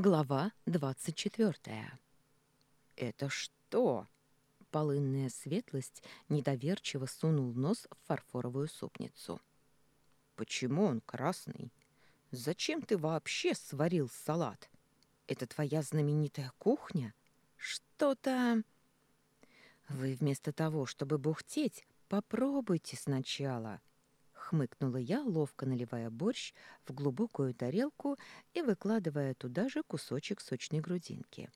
Глава двадцать четвертая. «Это что?» Полынная светлость недоверчиво сунул нос в фарфоровую супницу. «Почему он красный? Зачем ты вообще сварил салат? Это твоя знаменитая кухня? Что-то...» «Вы вместо того, чтобы бухтеть, попробуйте сначала», хмыкнула я, ловко наливая борщ в глубокую тарелку и выкладывая туда же кусочек сочной грудинки.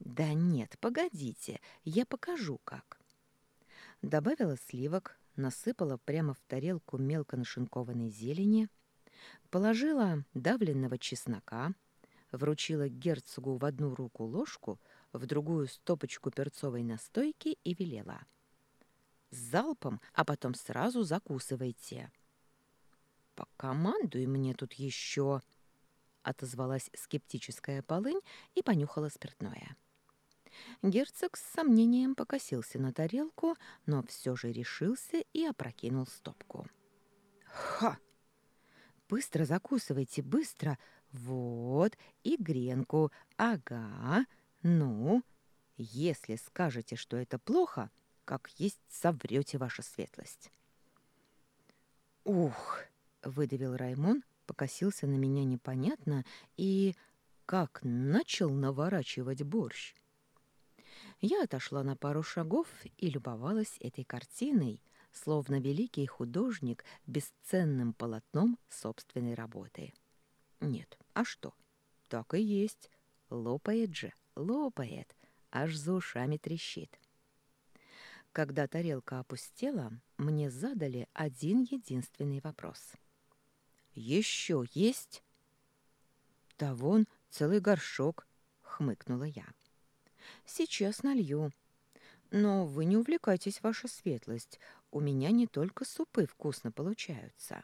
«Да нет, погодите, я покажу, как». Добавила сливок, насыпала прямо в тарелку мелко нашинкованной зелени, положила давленного чеснока, вручила герцогу в одну руку ложку, в другую стопочку перцовой настойки и велела — залпом, а потом сразу закусывайте. «Покомандуй мне тут еще!» — отозвалась скептическая полынь и понюхала спиртное. Герцог с сомнением покосился на тарелку, но все же решился и опрокинул стопку. «Ха! Быстро закусывайте, быстро! Вот, и гренку. Ага, ну, если скажете, что это плохо, как есть соврете ваша светлость. Ух, выдавил Раймон, покосился на меня непонятно и как начал наворачивать борщ. Я отошла на пару шагов и любовалась этой картиной, словно великий художник бесценным полотном собственной работы. Нет, а что? Так и есть. Лопает же, лопает, аж за ушами трещит. Когда тарелка опустела, мне задали один единственный вопрос. «Еще есть?» «Да вон целый горшок», — хмыкнула я. «Сейчас налью. Но вы не увлекайтесь, ваша светлость. У меня не только супы вкусно получаются».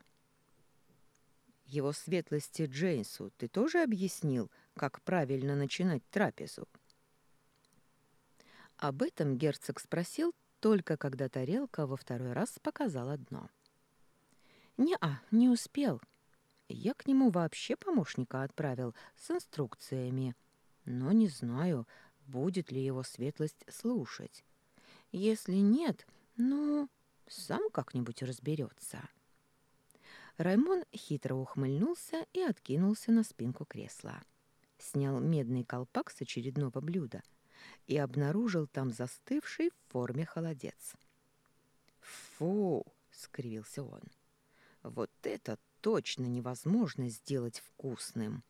«Его светлости Джейнсу ты тоже объяснил, как правильно начинать трапезу?» Об этом герцог спросил только когда тарелка во второй раз показала дно. «Не-а, не успел. Я к нему вообще помощника отправил с инструкциями, но не знаю, будет ли его светлость слушать. Если нет, ну, сам как-нибудь разберется». Раймон хитро ухмыльнулся и откинулся на спинку кресла. Снял медный колпак с очередного блюда — и обнаружил там застывший в форме холодец. «Фу!» — скривился он. «Вот это точно невозможно сделать вкусным.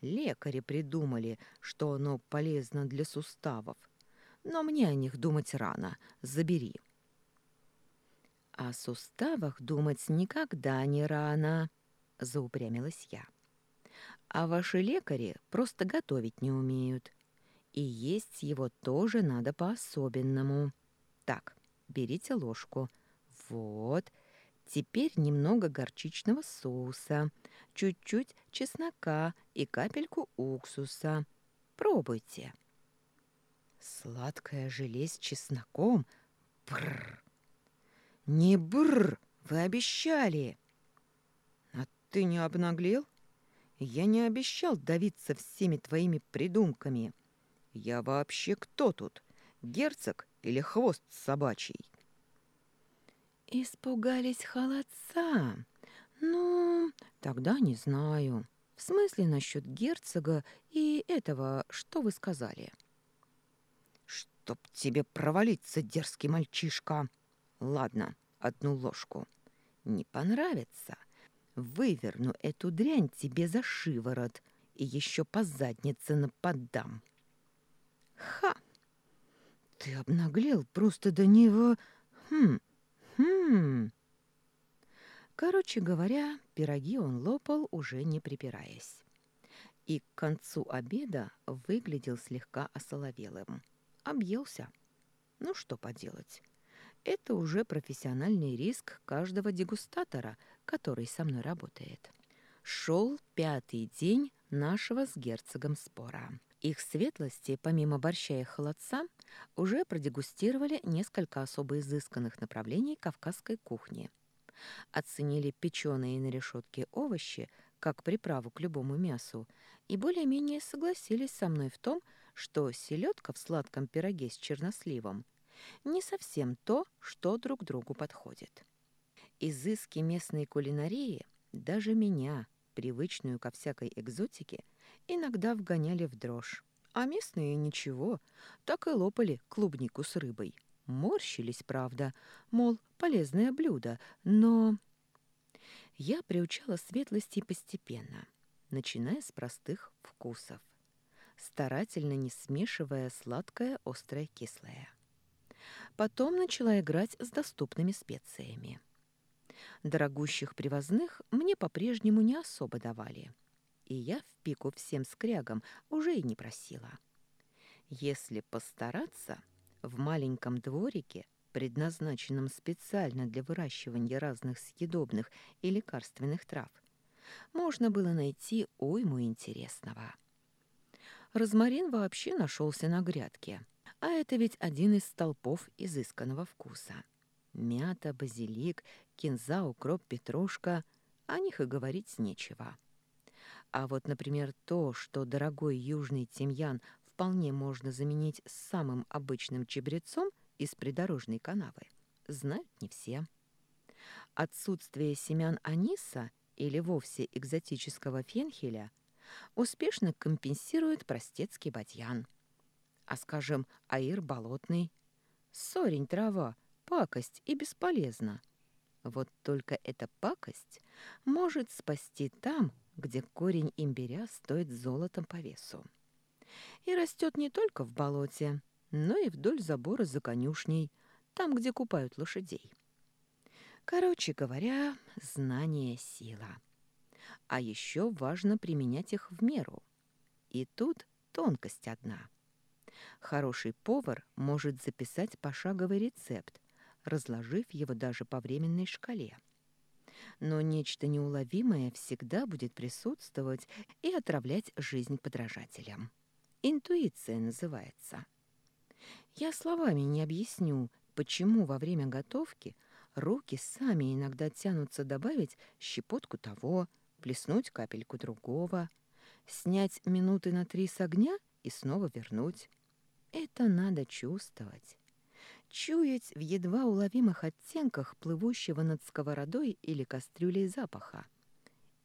Лекари придумали, что оно полезно для суставов, но мне о них думать рано. Забери». «О суставах думать никогда не рано», — заупрямилась я. «А ваши лекари просто готовить не умеют. И есть его тоже надо по-особенному. Так, берите ложку. Вот. Теперь немного горчичного соуса, чуть-чуть чеснока и капельку уксуса. Пробуйте. Сладкое желе с чесноком? Бррр. Не бррр, вы обещали. А ты не обнаглел? Я не обещал давиться всеми твоими придумками. — я вообще кто тут? Герцог или хвост собачий? Испугались холодца. Ну, тогда не знаю. В смысле насчет герцога и этого, что вы сказали? Чтоб тебе провалиться, дерзкий мальчишка. Ладно, одну ложку. Не понравится. Выверну эту дрянь тебе за шиворот и еще по заднице нападам. Ха! Ты обнаглел просто до него... Хм, хм... Короче говоря, пироги он лопал, уже не припираясь. И к концу обеда выглядел слегка осоловелым. Объелся. Ну что поделать. Это уже профессиональный риск каждого дегустатора, который со мной работает. Шел пятый день нашего с герцогом спора. Их светлости, помимо борща и холодца, уже продегустировали несколько особо изысканных направлений кавказской кухни. Оценили печеные на решетке овощи, как приправу к любому мясу, и более-менее согласились со мной в том, что селедка в сладком пироге с черносливом не совсем то, что друг другу подходит. Изыски местной кулинарии даже меня, привычную ко всякой экзотике, иногда вгоняли в дрожь. А местные ничего, так и лопали клубнику с рыбой. Морщились, правда, мол, полезное блюдо, но... Я приучала светлости постепенно, начиная с простых вкусов, старательно не смешивая сладкое, острое, кислое. Потом начала играть с доступными специями. Дорогущих привозных мне по-прежнему не особо давали, и я в пику всем скрягам уже и не просила. Если постараться, в маленьком дворике, предназначенном специально для выращивания разных съедобных и лекарственных трав, можно было найти уйму интересного. Розмарин вообще нашелся на грядке, а это ведь один из столпов изысканного вкуса. Мята, базилик, кинза, укроп, петрушка — о них и говорить нечего. А вот, например, то, что дорогой южный тимьян вполне можно заменить самым обычным чебрецом из придорожной канавы, знают не все. Отсутствие семян аниса или вовсе экзотического фенхеля успешно компенсирует простецкий бадьян. А, скажем, аир болотный. Сорень трава, пакость и бесполезна. Вот только эта пакость может спасти там, где корень имбиря стоит золотом по весу и растет не только в болоте, но и вдоль забора за конюшней, там, где купают лошадей. Короче говоря, знание — сила. А еще важно применять их в меру. И тут тонкость одна. Хороший повар может записать пошаговый рецепт, разложив его даже по временной шкале. Но нечто неуловимое всегда будет присутствовать и отравлять жизнь подражателям. Интуиция называется. Я словами не объясню, почему во время готовки руки сами иногда тянутся добавить щепотку того, плеснуть капельку другого, снять минуты на три с огня и снова вернуть. Это надо чувствовать. Чуять в едва уловимых оттенках плывущего над сковородой или кастрюлей запаха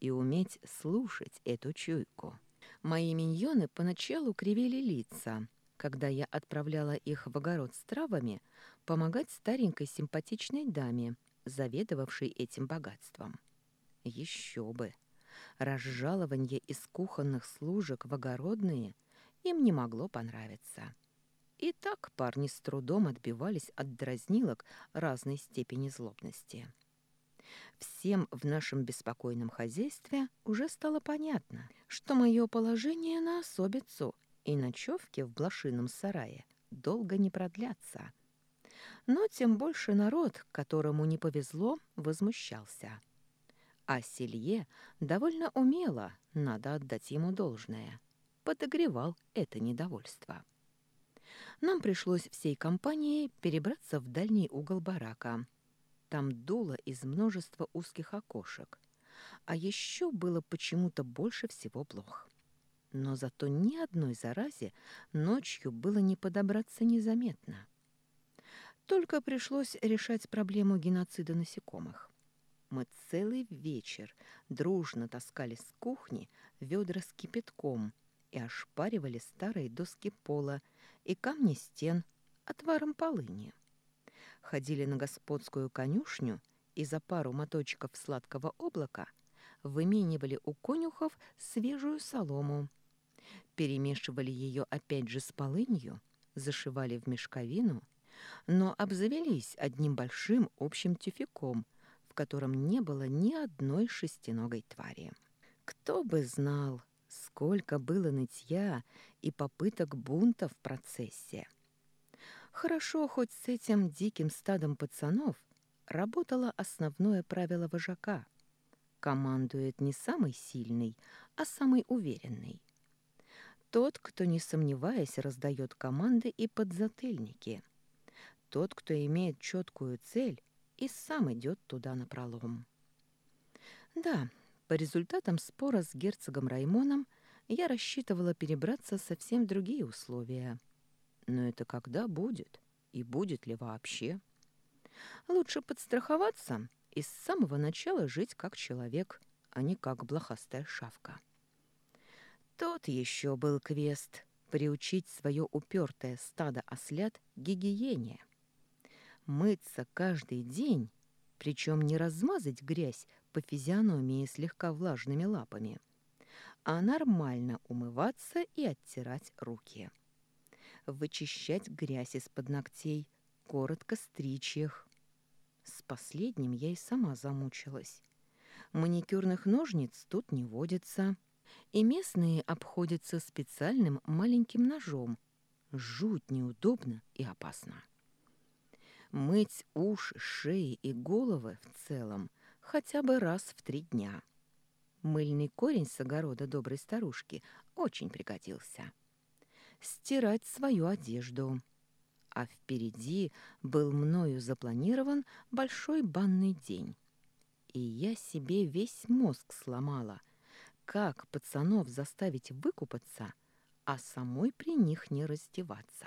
и уметь слушать эту чуйку. Мои миньоны поначалу кривили лица, когда я отправляла их в огород с травами помогать старенькой симпатичной даме, заведовавшей этим богатством. Еще бы! Разжалование из кухонных служек в огородные им не могло понравиться. И так парни с трудом отбивались от дразнилок разной степени злобности. Всем в нашем беспокойном хозяйстве уже стало понятно, что мое положение на особицу и ночевки в блошином сарае долго не продлятся. Но тем больше народ, которому не повезло, возмущался. А Селье довольно умело, надо отдать ему должное, подогревал это недовольство. Нам пришлось всей компанией перебраться в дальний угол барака – там дуло из множества узких окошек. А еще было почему-то больше всего блох. Но зато ни одной заразе ночью было не подобраться незаметно. Только пришлось решать проблему геноцида насекомых. Мы целый вечер дружно таскали с кухни ведра с кипятком и ошпаривали старые доски пола и камни стен отваром полыни ходили на господскую конюшню и за пару моточков сладкого облака выменивали у конюхов свежую солому, перемешивали ее опять же с полынью, зашивали в мешковину, но обзавелись одним большим общим тюфяком, в котором не было ни одной шестиногой твари. Кто бы знал, сколько было нытья и попыток бунта в процессе. Хорошо, хоть с этим диким стадом пацанов работало основное правило вожака. Командует не самый сильный, а самый уверенный. Тот, кто, не сомневаясь, раздает команды и подзатыльники. Тот, кто имеет четкую цель и сам идет туда напролом. Да, По результатам спора с герцогом Раймоном я рассчитывала перебраться совсем другие условия. Но это когда будет? И будет ли вообще? Лучше подстраховаться и с самого начала жить как человек, а не как блохастая шавка. Тот еще был квест — приучить свое упертое стадо ослят гигиене. Мыться каждый день, причем не размазать грязь по физиономии слегка влажными лапами, а нормально умываться и оттирать руки. Вычищать грязь из-под ногтей, коротко стричь их. С последним я и сама замучилась. Маникюрных ножниц тут не водится, и местные обходятся специальным маленьким ножом. Жуть неудобно и опасно. Мыть уши, шеи и головы в целом хотя бы раз в три дня. Мыльный корень с огорода доброй старушки очень пригодился. Стирать свою одежду. А впереди был мною запланирован большой банный день. И я себе весь мозг сломала. Как пацанов заставить выкупаться, а самой при них не раздеваться?